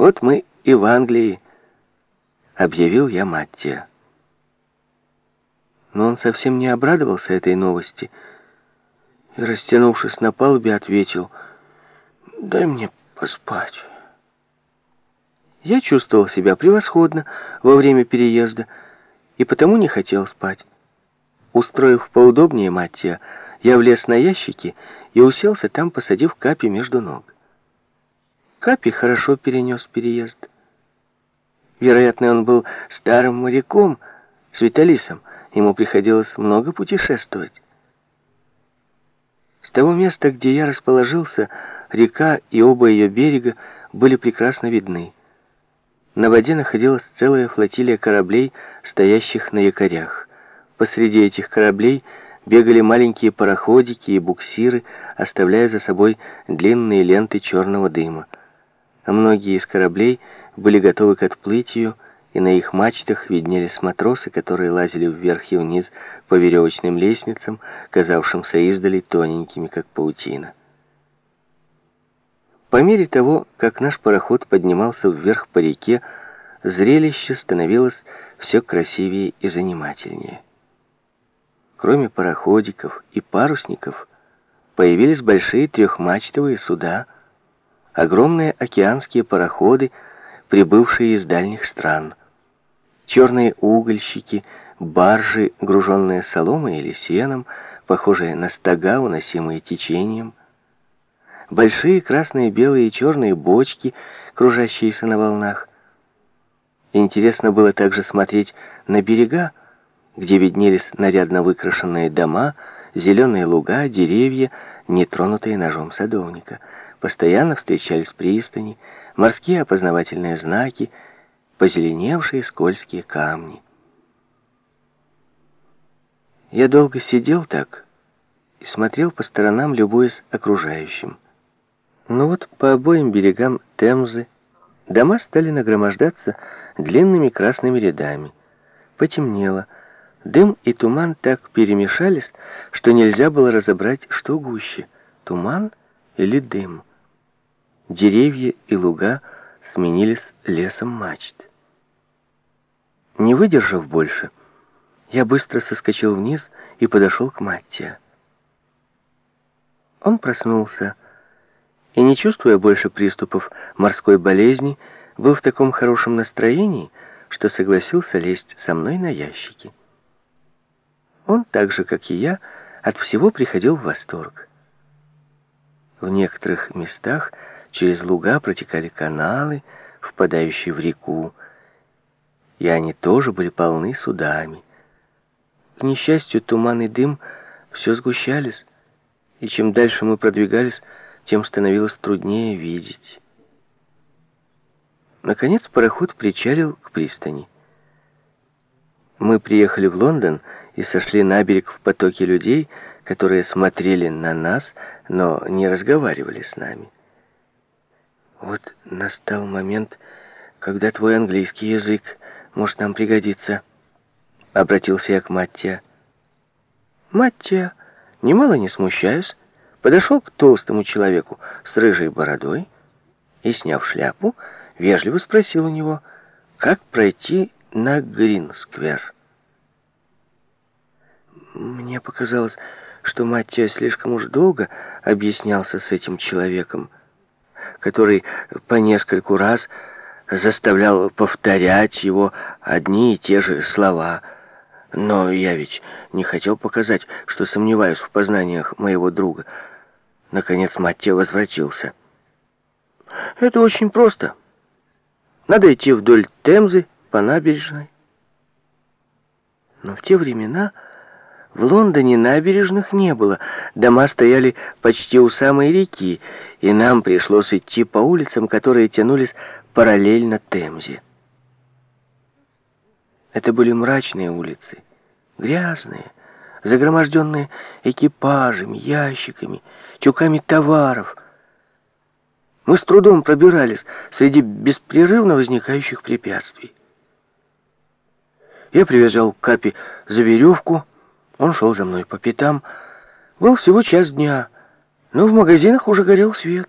«Вот мы и в Англии», — объявил я Маттия. Но он совсем не обрадовался этой новости и, растянувшись на палубе, ответил, «Дай мне поспать». Я чувствовал себя превосходно во время переезда и потому не хотел спать. Устроив поудобнее Маттия, я влез на ящики и уселся там, посадив Капи между ног. Капи хорошо перенес переезд. Вероятно, он был старым моряком, с Виталисом. Ему приходилось много путешествовать. С того места, где я расположился, река и оба ее берега были прекрасно видны. На воде находилась целая флотилия кораблей, стоящих на якорях. Посреди этих кораблей бегали маленькие пароходики и буксиры, оставляя за собой длинные ленты черного дыма. А многие из кораблей были готовы к отплытию, и на их мачтах виднелись матросы, которые лазили вверх и вниз по веревочным лестницам, казавшимся издали тоненькими, как паутина. По мере того, как наш пароход поднимался вверх по реке, зрелище становилось все красивее и занимательнее. Кроме пароходиков и парусников, появились большие трехмачтовые суда — огромные океанские пароходы, прибывшие из дальних стран, черные угольщики, баржи, груженные соломой или сеном, похожие на стога, уносимые течением, большие красные, белые и черные бочки, кружащиеся на волнах. Интересно было также смотреть на берега, где виднелись нарядно выкрашенные дома, зеленые луга, деревья, нетронутые ножом садовника — Постоянно встречались пристани, морские опознавательные знаки, позеленевшие скользкие камни. Я долго сидел так и смотрел по сторонам, любуясь окружающим. Но вот по обоим берегам Темзы дома стали нагромождаться длинными красными рядами. Потемнело. Дым и туман так перемешались, что нельзя было разобрать, что гуще — туман или дым. Деревья и луга сменились лесом мачт. Не выдержав больше, я быстро соскочил вниз и подошел к Маттия. Он проснулся и, не чувствуя больше приступов морской болезни, был в таком хорошем настроении, что согласился лезть со мной на ящики. Он, так же, как и я, от всего приходил в восторг. В некоторых местах Через луга протекали каналы, впадающие в реку, и они тоже были полны судами. К несчастью, туман и дым все сгущались, и чем дальше мы продвигались, тем становилось труднее видеть. Наконец пароход причалил к пристани. Мы приехали в Лондон и сошли на берег в потоке людей, которые смотрели на нас, но не разговаривали с нами. Вот настал момент, когда твой английский язык может нам пригодиться. Обратился я к Маттия. Маттия, немало не смущаясь, подошел к толстому человеку с рыжей бородой и, сняв шляпу, вежливо спросил у него, как пройти на Грин-сквер. Мне показалось, что Маттия слишком уж долго объяснялся с этим человеком, который по нескольку раз заставлял повторять его одни и те же слова. Но я ведь не хотел показать, что сомневаюсь в познаниях моего друга. Наконец Матте возвратился. Это очень просто. Надо идти вдоль Темзы по набережной. Но в те времена в Лондоне набережных не было. Дома стояли почти у самой реки, и нам пришлось идти по улицам, которые тянулись параллельно Темзе. Это были мрачные улицы, грязные, загроможденные экипажами, ящиками, тюками товаров. Мы с трудом пробирались среди беспрерывно возникающих препятствий. Я привязал к Капи за веревку, он шел за мной по пятам. Был всего час дня — но в магазинах уже горел свет.